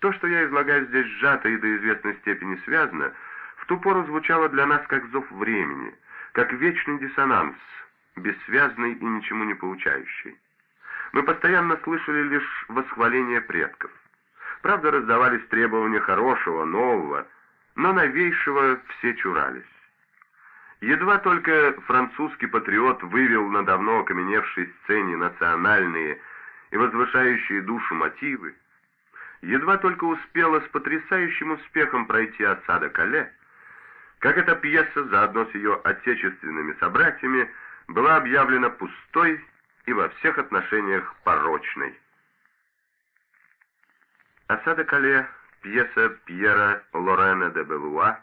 То, что я излагаю здесь сжато и до известной степени связано, в ту пору звучало для нас как зов времени, как вечный диссонанс, бессвязный и ничему не получающий. Мы постоянно слышали лишь восхваление предков. Правда, раздавались требования хорошего, нового, но новейшего все чурались. Едва только французский патриот вывел на давно окаменевшей сцене национальные и возвышающие душу мотивы, едва только успела с потрясающим успехом пройти осада Кале, как эта пьеса заодно с ее отечественными собратьями была объявлена пустой и во всех отношениях порочной. Осада Кале, пьеса Пьера Лорена де Белуа,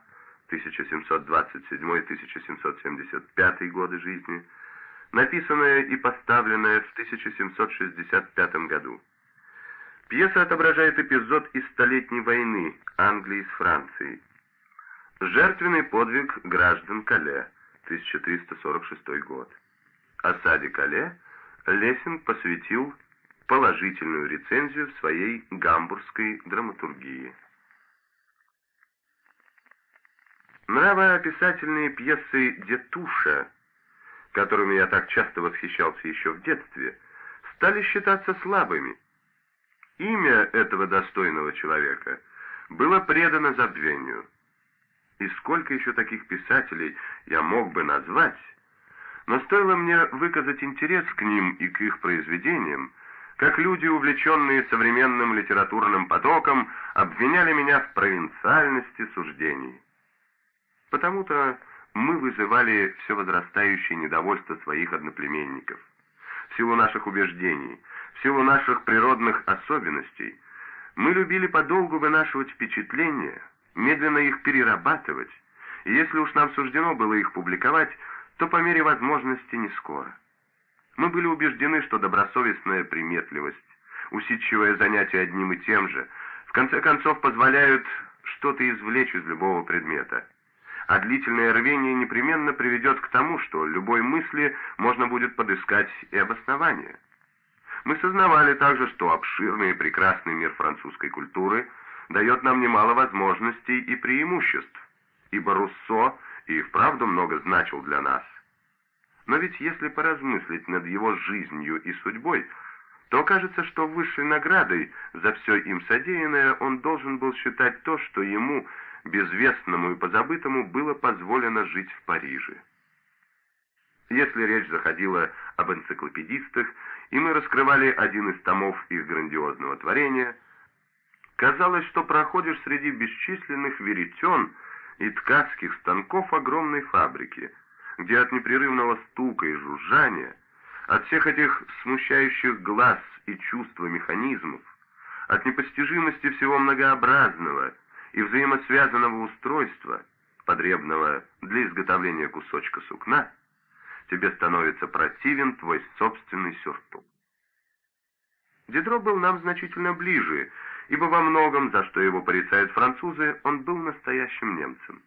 1727-1775 годы жизни, написанная и поставленная в 1765 году. Пьеса отображает эпизод из Столетней войны Англии с Францией. Жертвенный подвиг граждан Кале, 1346 год. Осаде Кале Лессинг посвятил положительную рецензию в своей гамбургской драматургии. Нравоописательные пьесы Детуша, которыми я так часто восхищался еще в детстве, стали считаться слабыми. Имя этого достойного человека было предано забвению. И сколько еще таких писателей я мог бы назвать, но стоило мне выказать интерес к ним и к их произведениям, как люди, увлеченные современным литературным потоком, обвиняли меня в провинциальности суждений. Потому-то мы вызывали все возрастающее недовольство своих одноплеменников. В силу наших убеждений, в силу наших природных особенностей, мы любили подолгу вынашивать впечатления, медленно их перерабатывать, и если уж нам суждено было их публиковать, то по мере возможности не скоро. Мы были убеждены, что добросовестная приметливость, усидчивое занятие одним и тем же, в конце концов позволяют что-то извлечь из любого предмета а длительное рвение непременно приведет к тому, что любой мысли можно будет подыскать и обоснование. Мы сознавали также, что обширный и прекрасный мир французской культуры дает нам немало возможностей и преимуществ, ибо Руссо и вправду много значил для нас. Но ведь если поразмыслить над его жизнью и судьбой, то кажется, что высшей наградой за все им содеянное он должен был считать то, что ему – безвестному и позабытому было позволено жить в Париже. Если речь заходила об энциклопедистах, и мы раскрывали один из томов их грандиозного творения, казалось, что проходишь среди бесчисленных веретен и ткацких станков огромной фабрики, где от непрерывного стука и жужжания, от всех этих смущающих глаз и чувства механизмов, от непостижимости всего многообразного и взаимосвязанного устройства, потребного для изготовления кусочка сукна, тебе становится противен твой собственный сюртук. Дидро был нам значительно ближе, ибо во многом, за что его порицают французы, он был настоящим немцем.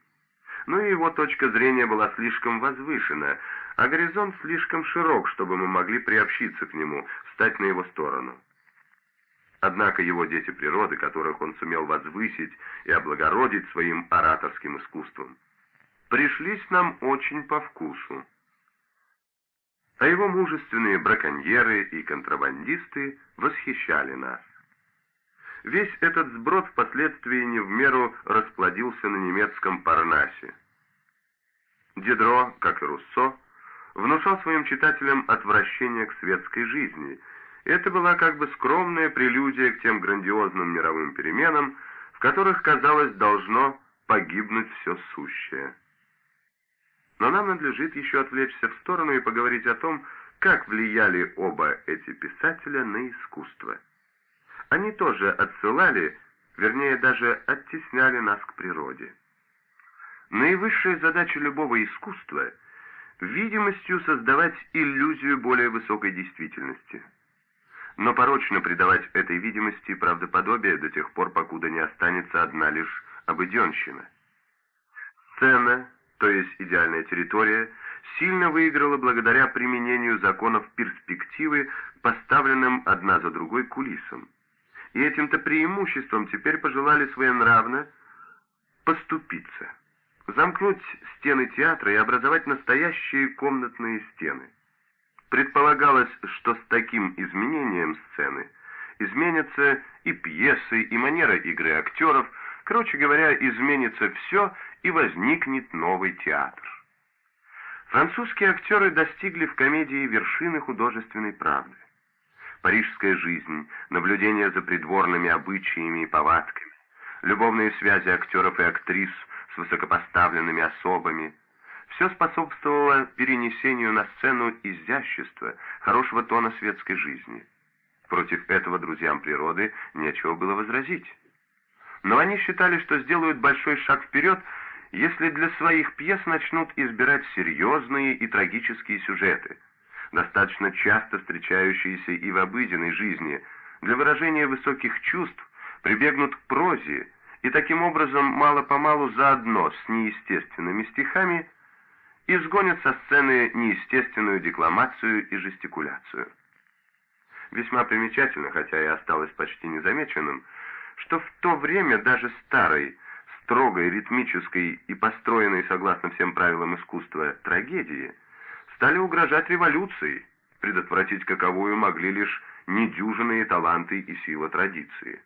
Но и его точка зрения была слишком возвышена, а горизонт слишком широк, чтобы мы могли приобщиться к нему, встать на его сторону. Однако его дети природы, которых он сумел возвысить и облагородить своим ораторским искусством, пришлись нам очень по вкусу. А его мужественные браконьеры и контрабандисты восхищали нас. Весь этот сброд впоследствии не в меру расплодился на немецком Парнасе. Дидро, как и Руссо, внушал своим читателям отвращение к светской жизни – это была как бы скромная прелюдия к тем грандиозным мировым переменам, в которых, казалось, должно погибнуть все сущее. Но нам надлежит еще отвлечься в сторону и поговорить о том, как влияли оба эти писателя на искусство. Они тоже отсылали, вернее даже оттесняли нас к природе. Наивысшая задача любого искусства — видимостью создавать иллюзию более высокой действительности — но порочно придавать этой видимости правдоподобие до тех пор, покуда не останется одна лишь обыденщина. Сцена, то есть идеальная территория, сильно выиграла благодаря применению законов перспективы, поставленным одна за другой кулисам. и этим-то преимуществом теперь пожелали своенравно поступиться, замкнуть стены театра и образовать настоящие комнатные стены. Предполагалось, что с таким изменением сцены изменятся и пьесы, и манера игры актеров, короче говоря, изменится все, и возникнет новый театр. Французские актеры достигли в комедии вершины художественной правды. Парижская жизнь, наблюдение за придворными обычаями и повадками, любовные связи актеров и актрис с высокопоставленными особами – все способствовало перенесению на сцену изящества, хорошего тона светской жизни. Против этого друзьям природы нечего было возразить. Но они считали, что сделают большой шаг вперед, если для своих пьес начнут избирать серьезные и трагические сюжеты, достаточно часто встречающиеся и в обыденной жизни, для выражения высоких чувств прибегнут к прозе и таким образом мало-помалу заодно с неестественными стихами изгонят со сцены неестественную декламацию и жестикуляцию. Весьма примечательно, хотя и осталось почти незамеченным, что в то время даже старой, строгой, ритмической и построенной согласно всем правилам искусства трагедии стали угрожать революцией, предотвратить каковую могли лишь недюжинные таланты и сила традиции.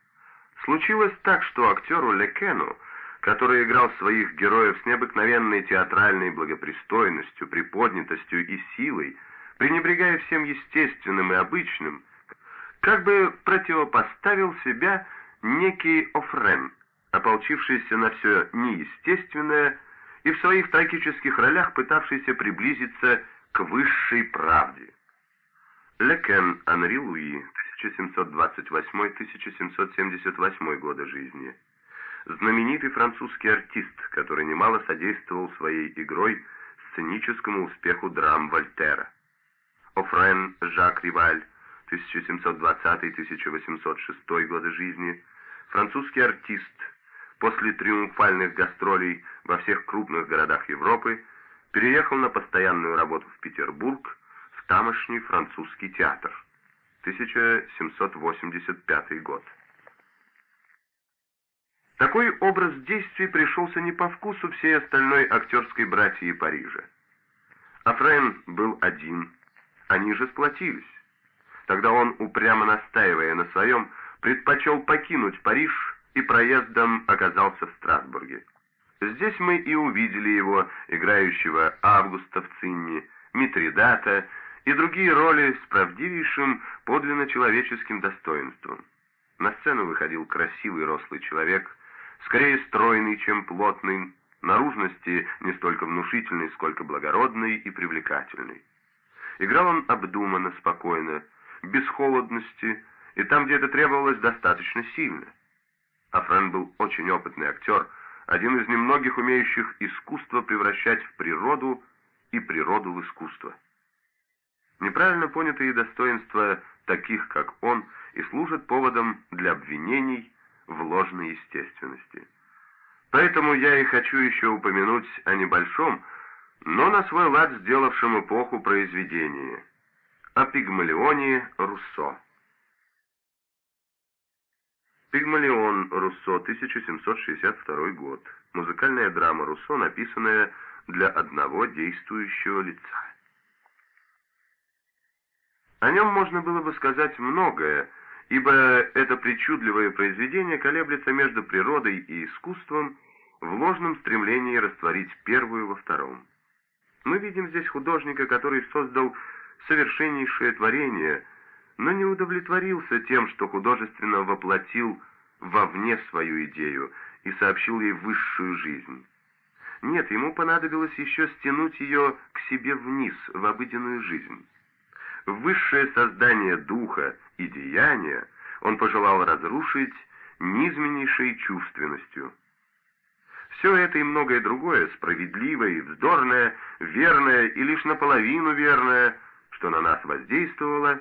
Случилось так, что актеру Лекену который играл своих героев с необыкновенной театральной благопристойностью, приподнятостью и силой, пренебрегая всем естественным и обычным, как бы противопоставил себя некий Офрен, ополчившийся на все неестественное и в своих трагических ролях пытавшийся приблизиться к высшей правде. Лекен Анри Луи, 1728-1778 годы жизни знаменитый французский артист, который немало содействовал своей игрой сценическому успеху драм Вольтера. Офрен Жак Риваль, 1720-1806 годы жизни, французский артист, после триумфальных гастролей во всех крупных городах Европы, переехал на постоянную работу в Петербург, в тамошний французский театр. 1785 год. Такой образ действий пришелся не по вкусу всей остальной актерской братьи Парижа. Афрен был один, они же сплотились. Тогда он, упрямо настаивая на своем, предпочел покинуть Париж и проездом оказался в Страсбурге. Здесь мы и увидели его, играющего Августа в Цинне, Митридата и другие роли с правдивейшим подлинно человеческим достоинством. На сцену выходил красивый рослый человек скорее стройный, чем плотный, наружности не столько внушительный, сколько благородный и привлекательный. Играл он обдуманно, спокойно, без холодности, и там, где это требовалось, достаточно сильно. А Френ был очень опытный актер, один из немногих умеющих искусство превращать в природу и природу в искусство. Неправильно понятые достоинства таких, как он, и служат поводом для обвинений в ложной естественности. Поэтому я и хочу еще упомянуть о небольшом, но на свой лад сделавшем эпоху произведении, о Пигмалионе Руссо. Пигмалион Руссо, 1762 год. Музыкальная драма Руссо, написанная для одного действующего лица. О нем можно было бы сказать многое, ибо это причудливое произведение колеблется между природой и искусством в ложном стремлении растворить первую во втором. Мы видим здесь художника, который создал совершеннейшее творение, но не удовлетворился тем, что художественно воплотил вовне свою идею и сообщил ей высшую жизнь. Нет, ему понадобилось еще стянуть ее к себе вниз, в обыденную жизнь высшее создание духа и деяния он пожелал разрушить низменнейшей чувственностью. Все это и многое другое, справедливое и вздорное, верное и лишь наполовину верное, что на нас воздействовало,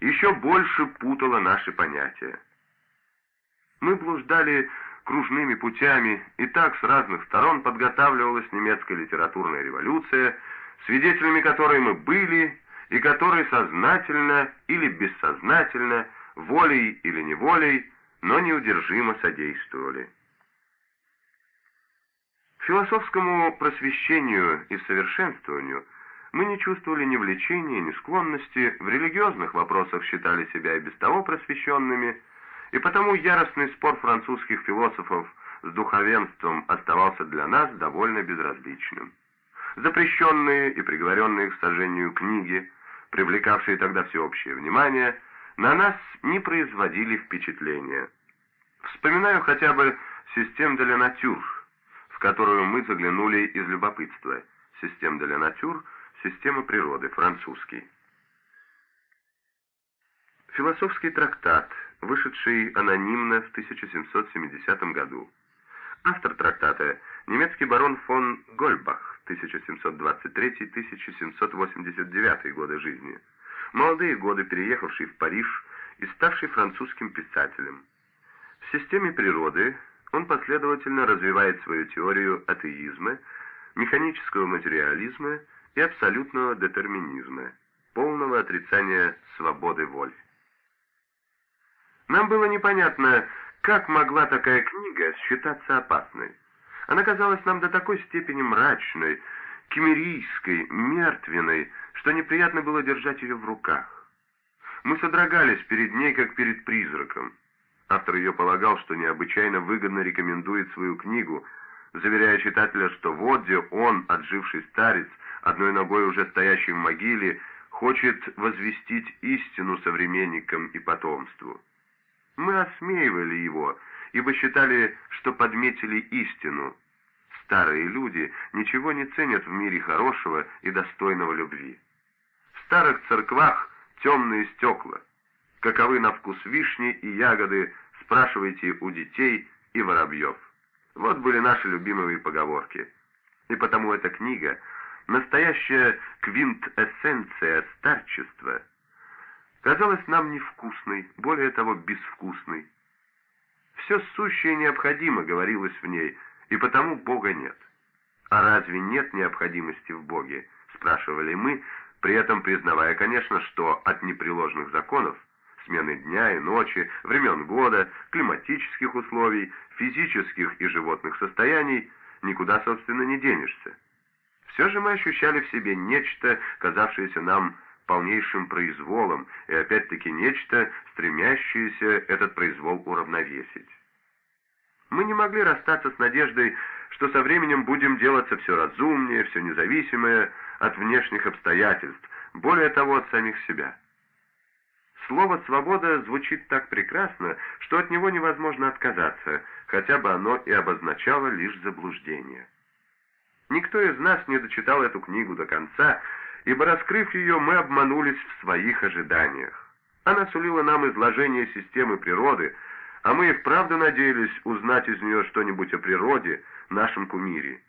еще больше путало наши понятия. Мы блуждали кружными путями, и так с разных сторон подготавливалась немецкая литературная революция, свидетелями которой мы были и который сознательно или бессознательно, волей или неволей, но неудержимо содействовали. Философскому просвещению и совершенствованию мы не чувствовали ни влечения, ни склонности, в религиозных вопросах считали себя и без того просвещенными, и потому яростный спор французских философов с духовенством оставался для нас довольно безразличным. Запрещенные и приговоренные к сожжению книги, привлекавшие тогда всеобщее внимание, на нас не производили впечатления. Вспоминаю хотя бы «Систем де натюр», в которую мы заглянули из любопытства. «Систем де натюр» — «Система природы», французский. Философский трактат, вышедший анонимно в 1770 году. Автор трактата — немецкий барон фон Гольбах, 1723-1789 годы жизни. Молодые годы переехавший в Париж и ставший французским писателем. В системе природы он последовательно развивает свою теорию атеизма, механического материализма и абсолютного детерминизма, полного отрицания свободы воли. Нам было непонятно, как могла такая книга считаться опасной? Она казалась нам до такой степени мрачной, кемерийской, мертвенной, что неприятно было держать ее в руках. Мы содрогались перед ней, как перед призраком. Автор ее полагал, что необычайно выгодно рекомендует свою книгу, заверяя читателя, что вот где он, отживший старец, одной ногой уже стоящий в могиле, хочет возвестить истину современникам и потомству. Мы осмеивали его, ибо считали, что подметили истину. Старые люди ничего не ценят в мире хорошего и достойного любви. В старых церквах темные стекла. Каковы на вкус вишни и ягоды, спрашивайте у детей и воробьев. Вот были наши любимые поговорки. И потому эта книга — настоящая квинтэссенция старчества — казалась нам невкусной, более того, безвкусной. Все сущее необходимо, говорилось в ней, и потому Бога нет. А разве нет необходимости в Боге, спрашивали мы, при этом признавая, конечно, что от непреложных законов, смены дня и ночи, времен года, климатических условий, физических и животных состояний, никуда, собственно, не денешься. Все же мы ощущали в себе нечто, казавшееся нам полнейшим произволом, и опять-таки нечто, стремящееся этот произвол уравновесить. Мы не могли расстаться с надеждой, что со временем будем делаться все разумнее, все независимое от внешних обстоятельств, более того, от самих себя. Слово «свобода» звучит так прекрасно, что от него невозможно отказаться, хотя бы оно и обозначало лишь заблуждение. Никто из нас не дочитал эту книгу до конца, ибо, раскрыв ее, мы обманулись в своих ожиданиях. Она сулила нам изложение системы природы, а мы и вправду надеялись узнать из нее что-нибудь о природе, нашем кумире.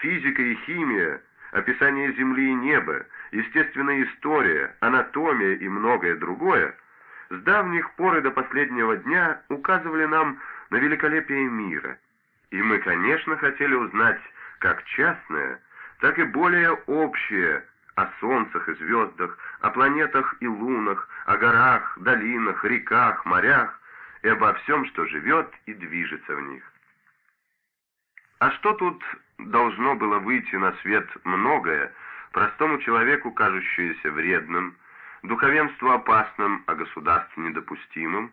Физика и химия, описание Земли и неба, естественная история, анатомия и многое другое с давних пор и до последнего дня указывали нам на великолепие мира. И мы, конечно, хотели узнать как частное, так и более общее о солнцах и звездах, о планетах и лунах, о горах, долинах, реках, морях и обо всем, что живет и движется в них. А что тут должно было выйти на свет многое, простому человеку кажущееся вредным, духовенству опасным, а государству недопустимым?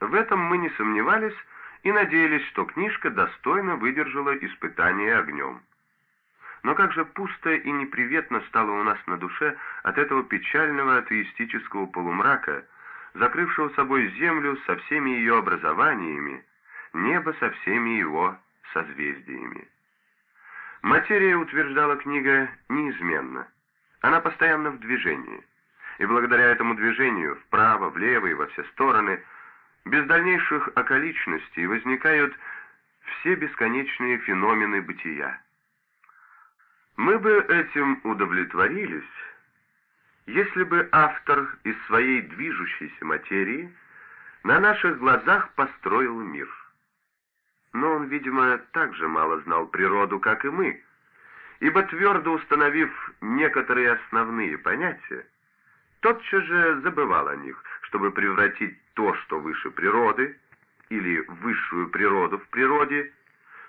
В этом мы не сомневались и надеялись, что книжка достойно выдержала испытание огнем. Но как же пусто и неприветно стало у нас на душе от этого печального атеистического полумрака, закрывшего собой землю со всеми ее образованиями, небо со всеми его созвездиями. Материя, утверждала книга, неизменна. Она постоянно в движении. И благодаря этому движению вправо, влево и во все стороны, без дальнейших околичностей возникают все бесконечные феномены бытия. Мы бы этим удовлетворились, если бы автор из своей движущейся материи на наших глазах построил мир. Но он, видимо, так же мало знал природу, как и мы, ибо твердо установив некоторые основные понятия, тотчас же забывал о них, чтобы превратить то, что выше природы, или высшую природу в природе,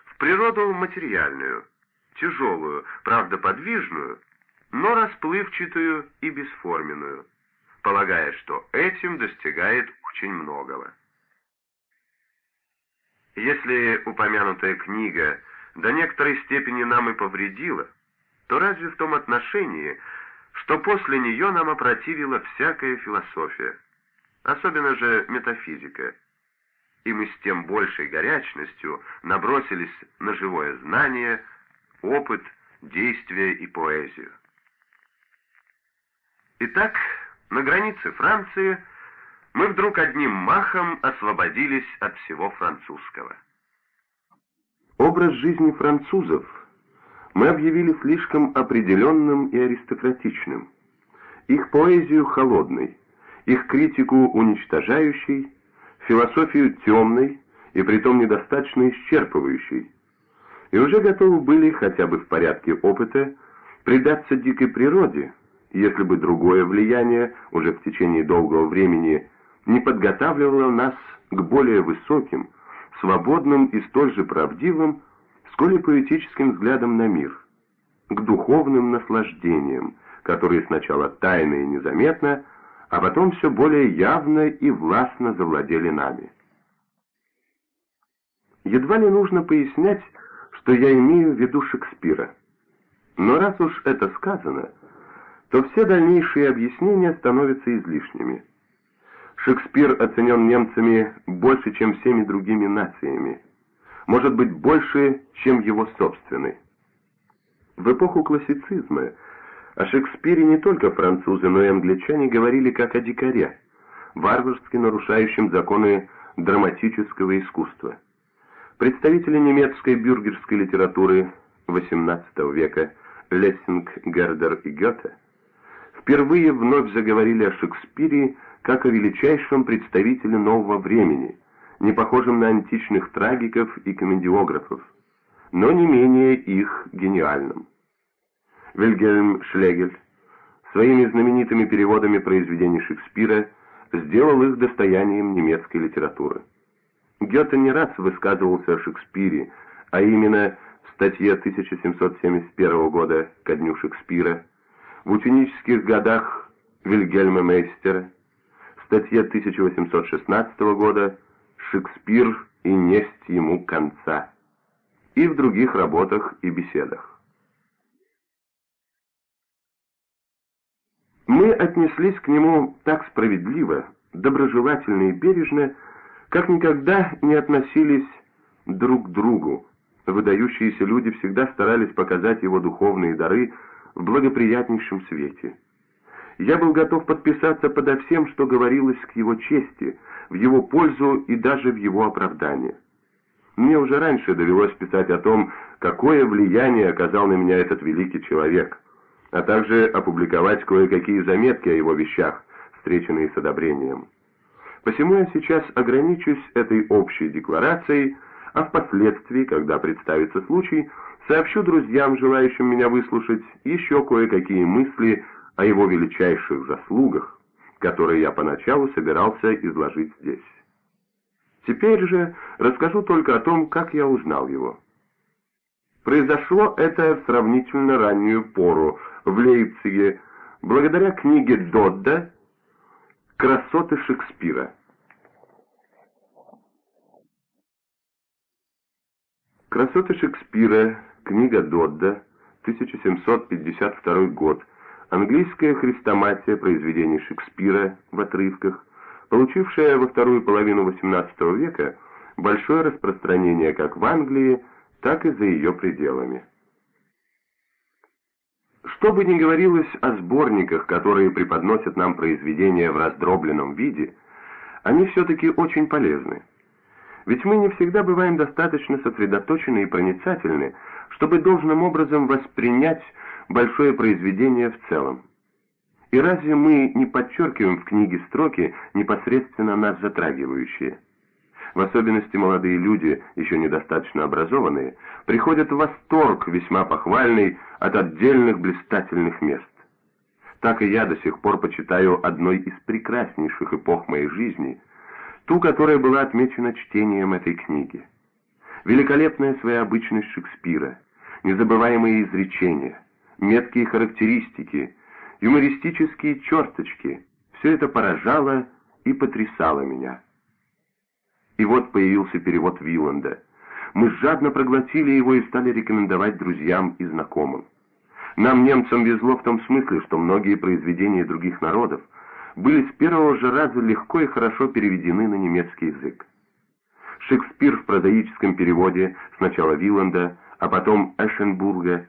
в природу материальную, тяжелую, правда подвижную, но расплывчатую и бесформенную, полагая, что этим достигает очень многого. Если упомянутая книга до некоторой степени нам и повредила, то разве в том отношении, что после нее нам опротивила всякая философия, особенно же метафизика, и мы с тем большей горячностью набросились на живое знание, опыт, действие и поэзию. Итак, на границе Франции мы вдруг одним махом освободились от всего французского. Образ жизни французов мы объявили слишком определенным и аристократичным, их поэзию холодной, их критику уничтожающей, философию темной и притом недостаточно исчерпывающей, и уже готовы были, хотя бы в порядке опыта, предаться дикой природе, если бы другое влияние уже в течение долгого времени не подготавливало нас к более высоким, свободным и столь же правдивым, сколь и поэтическим взглядам на мир, к духовным наслаждениям, которые сначала тайно и незаметно, а потом все более явно и властно завладели нами. Едва ли нужно пояснять, что я имею в виду Шекспира. Но раз уж это сказано, то все дальнейшие объяснения становятся излишними. Шекспир оценен немцами больше, чем всеми другими нациями. Может быть, больше, чем его собственный. В эпоху классицизма о Шекспире не только французы, но и англичане говорили как о дикаре, варварски нарушающем законы драматического искусства. Представители немецкой бюргерской литературы XVIII века Лессинг, Гердер и Гёте впервые вновь заговорили о Шекспире как о величайшем представителе нового времени, не похожем на античных трагиков и комедиографов, но не менее их гениальным. Вильгельм Шлегель своими знаменитыми переводами произведений Шекспира сделал их достоянием немецкой литературы. Гёте не раз высказывался о Шекспире, а именно в статье 1771 года ко дню Шекспира, в ученических годах Вильгельма Мейстера, статье 1816 года «Шекспир и несть ему конца» и в других работах и беседах. Мы отнеслись к нему так справедливо, доброжелательно и бережно, как никогда не относились друг к другу. Выдающиеся люди всегда старались показать его духовные дары в благоприятнейшем свете. Я был готов подписаться подо всем, что говорилось к его чести, в его пользу и даже в его оправдание. Мне уже раньше довелось писать о том, какое влияние оказал на меня этот великий человек, а также опубликовать кое-какие заметки о его вещах, встреченные с одобрением. Посему я сейчас ограничусь этой общей декларацией, а впоследствии, когда представится случай, сообщу друзьям, желающим меня выслушать, еще кое-какие мысли о его величайших заслугах, которые я поначалу собирался изложить здесь. Теперь же расскажу только о том, как я узнал его. Произошло это в сравнительно раннюю пору, в Лейпциге, благодаря книге Додда «Красоты Шекспира». «Красоты Шекспира», книга Додда, 1752 год, английская хрестоматия произведений Шекспира в отрывках, получившая во вторую половину XVIII века большое распространение как в Англии, так и за ее пределами. Что бы ни говорилось о сборниках, которые преподносят нам произведения в раздробленном виде, они все-таки очень полезны. Ведь мы не всегда бываем достаточно сосредоточены и проницательны, чтобы должным образом воспринять большое произведение в целом. И разве мы не подчеркиваем в книге строки, непосредственно нас затрагивающие? В особенности молодые люди, еще недостаточно образованные, приходят в восторг, весьма похвальный, от отдельных блистательных мест. Так и я до сих пор почитаю одной из прекраснейших эпох моей жизни, ту, которая была отмечена чтением этой книги. Великолепная своя обычность Шекспира, незабываемые изречения, меткие характеристики, юмористические черточки — все это поражало и потрясало меня. И вот появился перевод Виланда. Мы жадно проглотили его и стали рекомендовать друзьям и знакомым. Нам, немцам, везло в том смысле, что многие произведения других народов были с первого же раза легко и хорошо переведены на немецкий язык. Шекспир в прозаическом переводе сначала Виланда, а потом Эшенбурга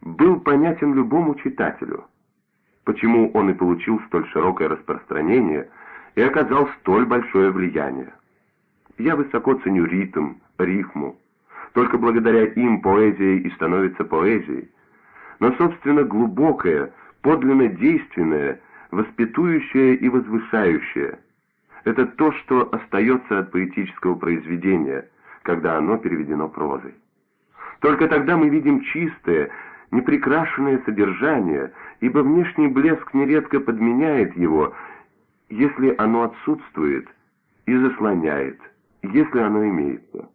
был понятен любому читателю, почему он и получил столь широкое распространение и оказал столь большое влияние. Я высоко ценю ритм, рифму. Только благодаря им поэзия и становится поэзией. Но, собственно, глубокое, подлинно действенное, воспитующее и возвышающее — это то, что остается от поэтического произведения, когда оно переведено прозой. Только тогда мы видим чистое, неприкрашенное содержание, ибо внешний блеск нередко подменяет его, если оно отсутствует, и заслоняет, если оно имеется.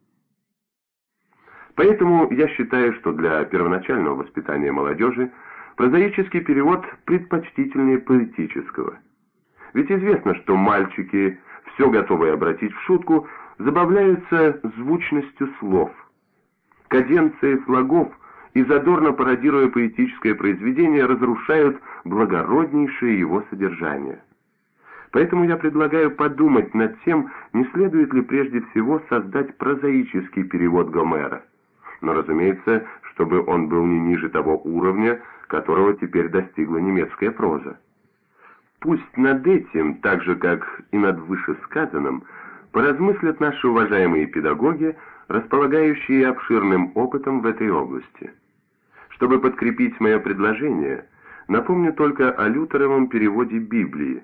Поэтому я считаю, что для первоначального воспитания молодежи прозаический перевод предпочтительнее поэтического. Ведь известно, что мальчики, все готовые обратить в шутку, забавляются звучностью слов, каденцией слогов и задорно пародируя поэтическое произведение, разрушают благороднейшее его содержание. Поэтому я предлагаю подумать над тем, не следует ли прежде всего создать прозаический перевод Гомера. Но, разумеется, чтобы он был не ниже того уровня, которого теперь достигла немецкая проза. Пусть над этим, так же как и над вышесказанным, поразмыслят наши уважаемые педагоги, располагающие обширным опытом в этой области. Чтобы подкрепить мое предложение, напомню только о Лютеровом переводе Библии,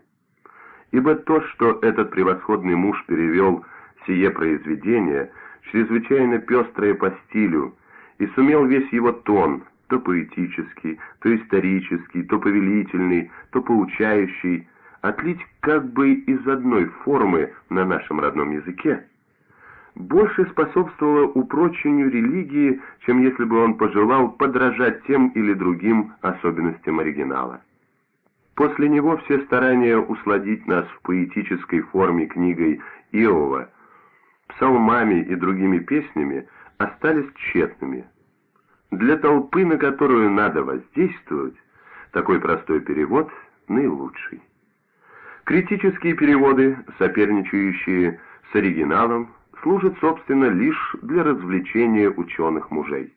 ибо то, что этот превосходный муж перевел сие произведение, чрезвычайно пестрое по стилю, и сумел весь его тон, то поэтический, то исторический, то повелительный, то поучающий, отлить как бы из одной формы на нашем родном языке, больше способствовало упрочению религии, чем если бы он пожелал подражать тем или другим особенностям оригинала. После него все старания усладить нас в поэтической форме книгой Иова, псалмами и другими песнями остались тщетными. Для толпы, на которую надо воздействовать, такой простой перевод наилучший. Критические переводы, соперничающие с оригиналом, служат, собственно, лишь для развлечения ученых мужей.